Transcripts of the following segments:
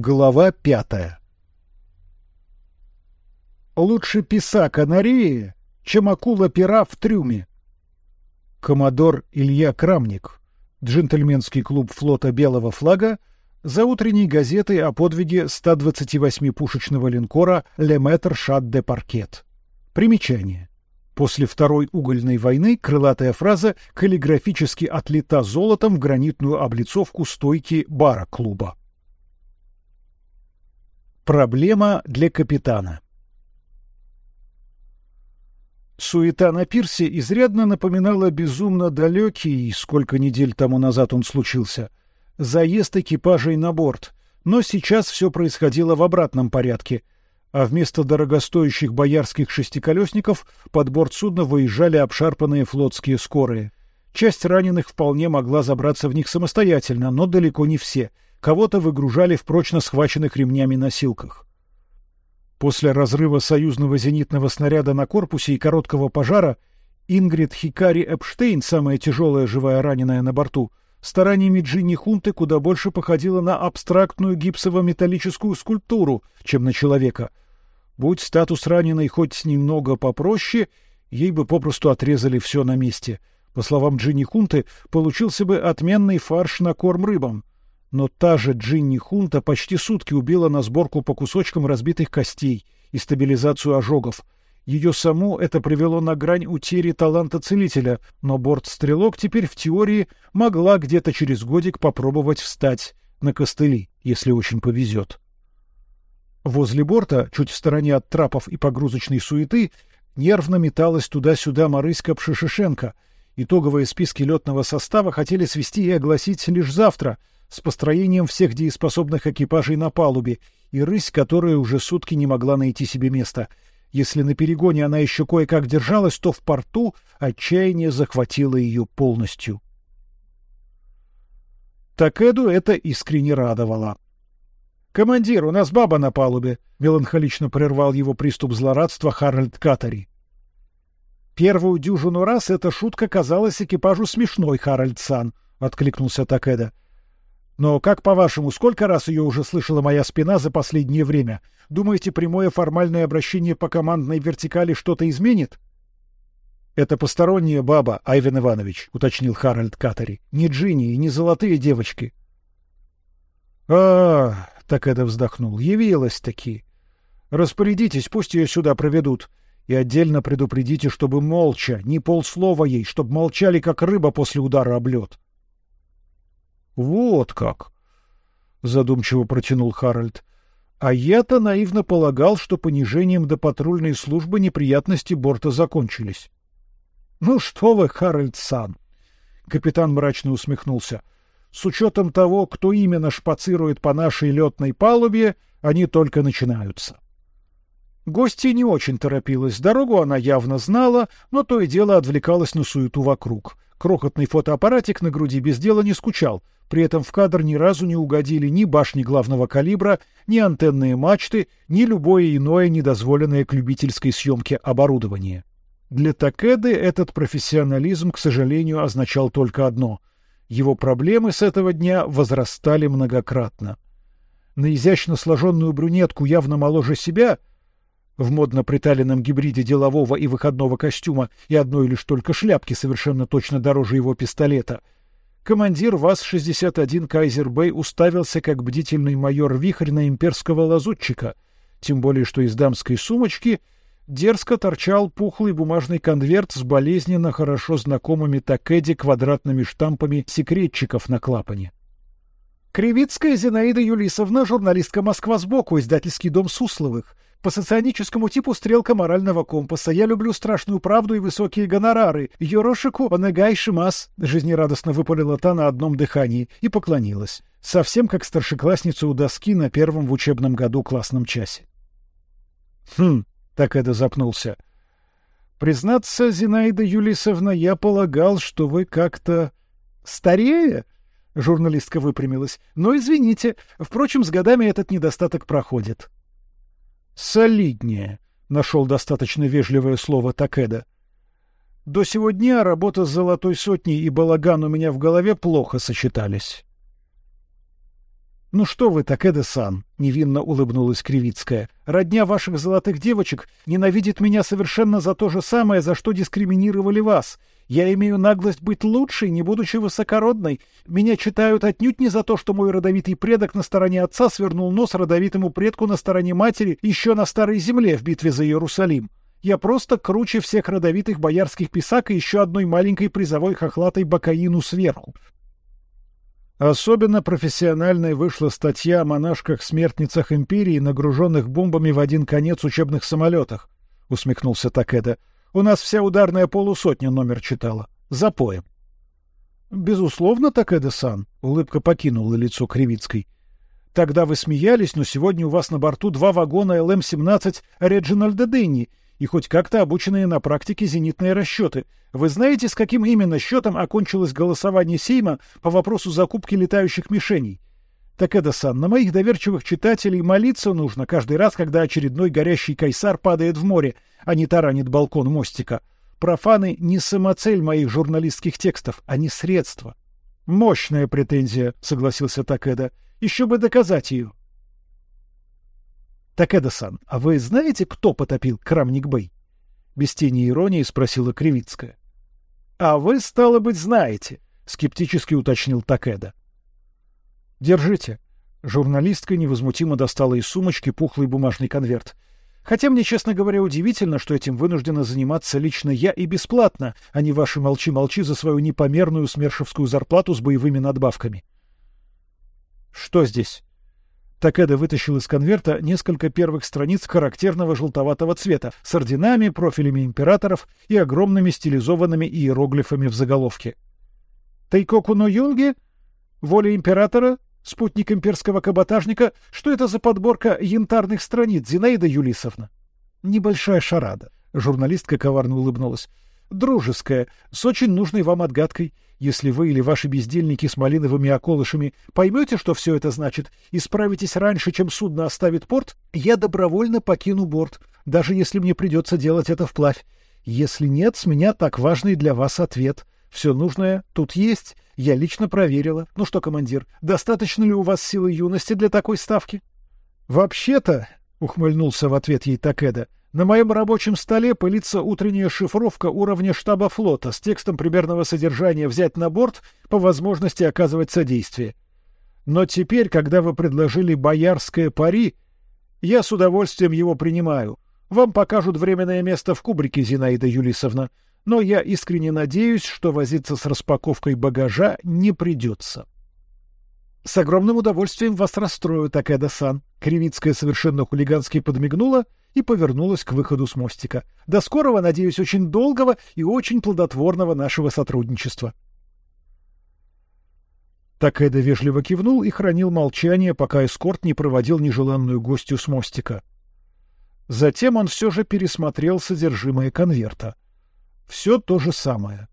Глава пятая. Лучше писа канареи, чем акула пера в трюме. Комодор Илья Крамник, джентльменский клуб флота Белого флага, за утренней газетой о подвиге 128-пушечного линкора Леметр Шат де Паркет. Примечание. После Второй угольной войны крылатая фраза каллиграфически отлита золотом в гранитную облицовку стойки бара клуба. Проблема для капитана. Суета на пирсе изрядно напоминала безумно далекий, сколько недель тому назад он случился, заезд экипажей на борт, но сейчас все происходило в обратном порядке — а вместо дорогостоящих боярских шестиколесников под борт судна выезжали обшарпанные флотские скорые. Часть раненых вполне могла забраться в них самостоятельно, но далеко не все. Кого-то выгружали в прочно схваченных ремнями носилках. После разрыва союзного зенитного снаряда на корпусе и короткого пожара Ингрид Хикари Эпштейн, самая тяжелая живая раненая на борту, стараниями Джинни Хунты куда больше походила на абстрактную гипсово-металлическую скульптуру, чем на человека. Будь статус раненой хоть немного попроще, ей бы попросту отрезали все на месте. По словам Джинни Хунты, получился бы отменный фарш на корм рыбам. Но та же Джинни Хунта почти сутки убила на сборку по кусочкам разбитых костей и стабилизацию ожогов — ее саму это привело на грань утери таланта целителя, но борт-стрелок теперь в теории могла где-то через годик попробовать встать на костыли, если очень повезет. Возле борта, чуть в стороне от трапов и погрузочной суеты, нервно металась туда-сюда Марыська Пшишишенко. Итоговые списки летного состава хотели свести и огласить лишь завтра, с построением всех дееспособных экипажей на палубе, и рысь, которая уже сутки не могла найти себе места — если на перегоне она еще кое-как держалась, то в порту отчаяние захватило ее полностью. Такеду это искренне радовало. «Командир, у нас баба на палубе!» — меланхолично прервал его приступ злорадства Харальд Катари. «Первую дюжину раз эта шутка казалась экипажу смешной, Харальд Сан», — откликнулся Такеда. Но как по-вашему, сколько раз ее уже слышала моя спина за последнее время? Думаете, прямое формальное обращение по командной вертикали что-то изменит? Это посторонняя баба, Айвен Иванович, уточнил Харальд Катари. Не Джинни и не золотые девочки. А, так это вздохнул. Явилась таки. Распорядитесь, пусть ее сюда проведут. И отдельно предупредите, чтобы молча, ни полслова ей, чтобы молчали, как рыба после удара об лед. Вот как, задумчиво протянул Харальд. А я-то наивно полагал, что понижением до патрульной службы неприятности борта закончились. Ну что вы, Харальд Сан? Капитан мрачно усмехнулся. С учетом того, кто именно шпацирует по нашей летной палубе, они только начинаются. Гостья не очень торопилась. Дорогу она явно знала, но то и дело отвлекалась на суету вокруг. Крохотный фотоаппаратик на груди без дела не скучал. При этом в кадр ни разу не угодили ни башни главного калибра, ни антенные мачты, ни любое иное недозволенное к любительской съемке оборудование. Для Такеды этот профессионализм, к сожалению, означал только одно: его проблемы с этого дня возрастали многократно. На изящно сложенную брюнетку явно моложе себя, в модно приталенном гибриде делового и выходного костюма и одной лишь только шляпки совершенно точно дороже его пистолета — Командир ВАЗ-61 Кайзер-Бэй уставился, как бдительный майор Вихрь на имперского лазутчика, тем более что из дамской сумочки дерзко торчал пухлый бумажный конверт с болезненно хорошо знакомыми Такеди квадратными штампами секретчиков на клапане. Кривицкая Зинаида Юлисовна, журналистка Москва сбоку, издательский дом Сусловых. По соционическому типу стрелка морального компаса. Я люблю страшную правду и высокие гонорары. Йорошику онегай шимас, жизнерадостно выпалила та на одном дыхании и поклонилась, совсем как старшеклассница у доски на первом в учебном году классном часе. Хм, так это запнулся. Признаться, Зинаида Юлисовна, я полагал, что вы как-то старее. Журналистка выпрямилась. Но извините, впрочем, с годами этот недостаток проходит солиднее, нашел достаточно вежливое слово Такеда. До сего дня работа с золотой сотней и балаган у меня в голове плохо сочетались. Ну что вы, Такеда-сан, невинно улыбнулась Кривицкая. Родня ваших золотых девочек ненавидит меня совершенно за то же самое, за что дискриминировали вас. Я имею наглость быть лучшей, не будучи высокородной. Меня читают отнюдь не за то, что мой родовитый предок на стороне отца свернул нос родовитому предку на стороне матери еще на старой земле в битве за Иерусалим. Я просто круче всех родовитых боярских писак и еще одной маленькой призовой хохлатой бакаину сверху. Особенно профессиональной вышла статья о монашках-смертницах империи, нагруженных бомбами в один конец учебных самолетах, — усмехнулся Такеда. — У нас вся ударная полусотня номер читала. Запоем. — Безусловно, Такеда-сан, — улыбка покинула лицо Кривицкой. — Тогда вы смеялись, но сегодня у вас на борту два вагона ЛМ-17 Реджинальда Денни и хоть как-то обученные на практике зенитные расчеты. Вы знаете, с каким именно счетом окончилось голосование Сейма по вопросу закупки летающих мишеней? Так это сан, на моих доверчивых читателей молиться нужно каждый раз, когда очередной горящий кайсар падает в море, а не таранит балкон мостика. Профаны не самоцель моих журналистских текстов, они средства. Мощная претензия, согласился Такеда. Еще бы доказать ее. Такеда-сан, а вы знаете, кто потопил Крамник-Бэй? Без тени иронии спросила Кривицкая. А вы, стало быть, знаете, скептически уточнил Такеда. Держите. Журналистка невозмутимо достала из сумочки пухлый бумажный конверт. Хотя мне, честно говоря, удивительно, что этим вынуждена заниматься лично я и бесплатно, а не ваши молчи-молчи за свою непомерную смершевскую зарплату с боевыми надбавками. Что здесь? Такеда вытащил из конверта несколько первых страниц характерного желтоватого цвета с орденами, профилями императоров и огромными стилизованными иероглифами в заголовке. Тайкоку но Юнге? Воля императора? Спутник имперского каботажника? Что это за подборка янтарных страниц, Зинаида Юлисовна? Небольшая шарада. Журналистка коварно улыбнулась. Дружеская, с очень нужной вам отгадкой. Если вы или ваши бездельники с малиновыми околышами поймете, что все это значит, и справитесь раньше, чем судно оставит порт, я добровольно покину борт, даже если мне придется делать это вплавь. Если нет, с меня так важный для вас ответ. Все нужное тут есть. Я лично проверила. Ну что, командир, достаточно ли у вас силы юности для такой ставки? Вообще-то, ухмыльнулся в ответ ей Такеда, на моем рабочем столе пылится утренняя шифровка уровня штаба флота с текстом примерного содержания взять на борт по возможности оказывать содействие. Но теперь, когда вы предложили боярское пари, я с удовольствием его принимаю. Вам покажут временное место в кубрике, Зинаида Юлисовна, но я искренне надеюсь, что возиться с распаковкой багажа не придется. С огромным удовольствием вас расстрою, Такеда-сан. Кривицкая совершенно хулигански подмигнула и повернулась к выходу с мостика. До скорого, надеюсь, очень долгого и очень плодотворного нашего сотрудничества. Такеда вежливо кивнул и хранил молчание, пока эскорт не проводил нежеланную гостью с мостика. Затем он все же пересмотрел содержимое конверта. Все то же самое.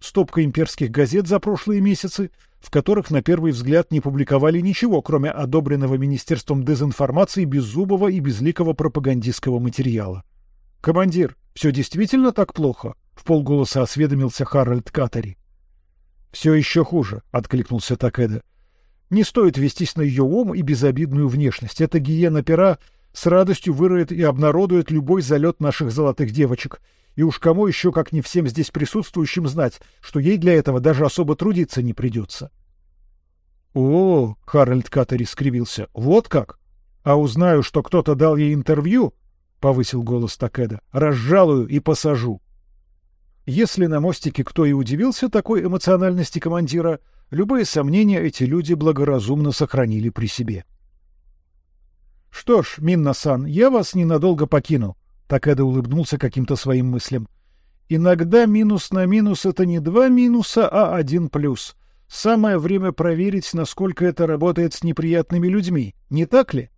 Стопка имперских газет за прошлые месяцы, в которых на первый взгляд не публиковали ничего, кроме одобренного Министерством дезинформации беззубого и безликого пропагандистского материала. «Командир, все действительно так плохо?» — в полголоса осведомился Харальд Катари. «Все еще хуже», — откликнулся Такеда. «Не стоит вестись на ее ум и безобидную внешность. Эта гиена пера с радостью выроет и обнародует любой залет наших золотых девочек, и уж кому еще, как не всем здесь присутствующим, знать, что ей для этого даже особо трудиться не придется. — О, — Харальд Каттери скривился, — вот как? А узнаю, что кто-то дал ей интервью, — повысил голос Такеда, — разжалую и посажу. Если на мостике кто и удивился такой эмоциональности командира, любые сомнения эти люди благоразумно сохранили при себе. — Что ж, Минна-сан, я вас ненадолго покину. Такеда улыбнулся каким-то своим мыслям. Иногда минус на минус — это не два минуса, а один плюс. Самое время проверить, насколько это работает с неприятными людьми, не так ли?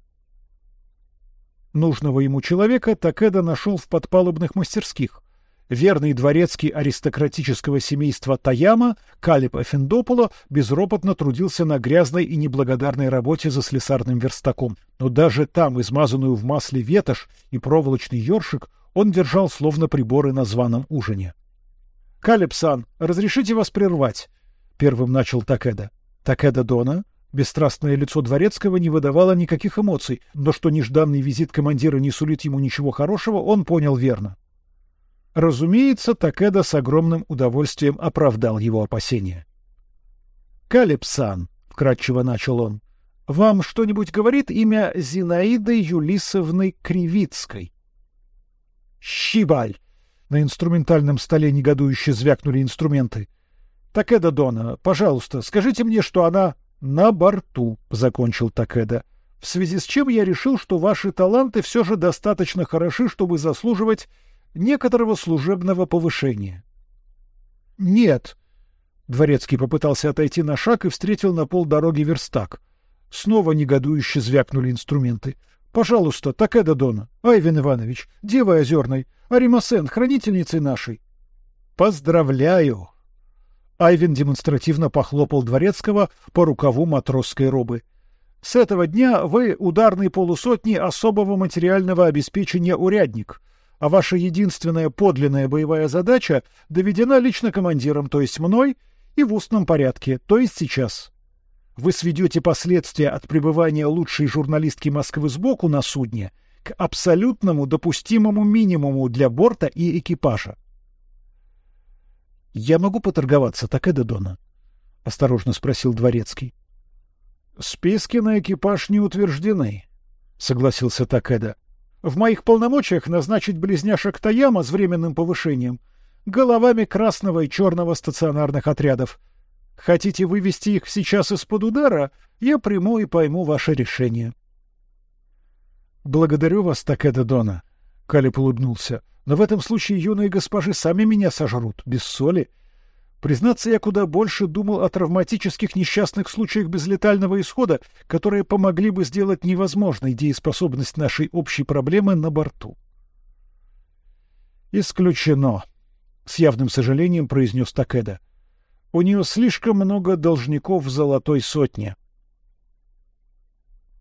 Нужного ему человека Такеда нашел в подпалубных мастерских. Верный дворецкий аристократического семейства Таяма, Калиб Афиндополо, безропотно трудился на грязной и неблагодарной работе за слесарным верстаком. Но даже там измазанную в масле ветошь и проволочный ёршик он держал словно приборы на званом ужине. — Калиб-сан, разрешите вас прервать? — первым начал Такеда. — Такеда Дона? Бесстрастное лицо дворецкого не выдавало никаких эмоций, но что нежданный визит командира не сулит ему ничего хорошего, он понял верно. Разумеется, Такеда с огромным удовольствием оправдал его опасения. Калипсан, вкратчиво начал он, вам что-нибудь говорит имя Зинаиды Юлисовны Кривицкой? Щибаль! На инструментальном столе негодующе звякнули инструменты. Такеда Дона, пожалуйста, скажите мне, что она на борту, закончил Такеда. В связи с чем я решил, что ваши таланты все же достаточно хороши, чтобы заслуживать некоторого служебного повышения. Нет. Дворецкий попытался отойти на шаг и встретил на полдороги верстак. Снова негодующе звякнули инструменты. Пожалуйста, Такеда Дона, Айвен Иванович, Девой Озерной, Аримасен, хранительницей нашей. Поздравляю! Айвен демонстративно похлопал дворецкого по рукаву матросской робы. С этого дня вы ударный полусотни особого материального обеспечения урядник, а ваша единственная подлинная боевая задача доведена лично командиром, то есть мной, и в устном порядке, то есть сейчас. Вы сведете последствия от пребывания лучшей журналистки Москвы сбоку на судне к абсолютному допустимому минимуму для борта и экипажа. Я могу поторговаться, так и Дона? осторожно спросил дворецкий. Списки на экипаж не утверждены, согласился Такеда. В моих полномочиях назначить близняшек Таяма с временным повышением головами красного и черного стационарных отрядов. Хотите вывести их сейчас из-под удара, я приму и пойму ваше решение. Благодарю вас, Такеда Дона, Калип улыбнулся. Но в этом случае юные госпожи сами меня сожрут без соли. Признаться, я куда больше думал о травматических несчастных случаях без летального исхода, которые помогли бы сделать невозможной дееспособность нашей общей проблемы на борту. Исключено, с явным сожалением произнес Такеда. У нее слишком много должников в золотой сотне.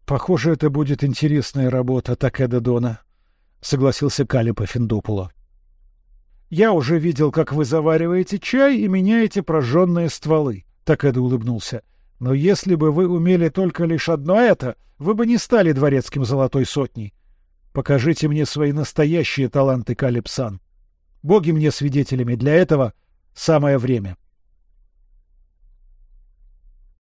Похоже, это будет интересная работа Такеда Дона, согласился Калипа Финдопула. Я уже видел, как вы завариваете чай и меняете прожженные стволы. Такеда улыбнулся. Но если бы вы умели только лишь одно это, вы бы не стали дворецким золотой сотней. Покажите мне свои настоящие таланты, Калипсан. Боги мне свидетелями, для этого самое время.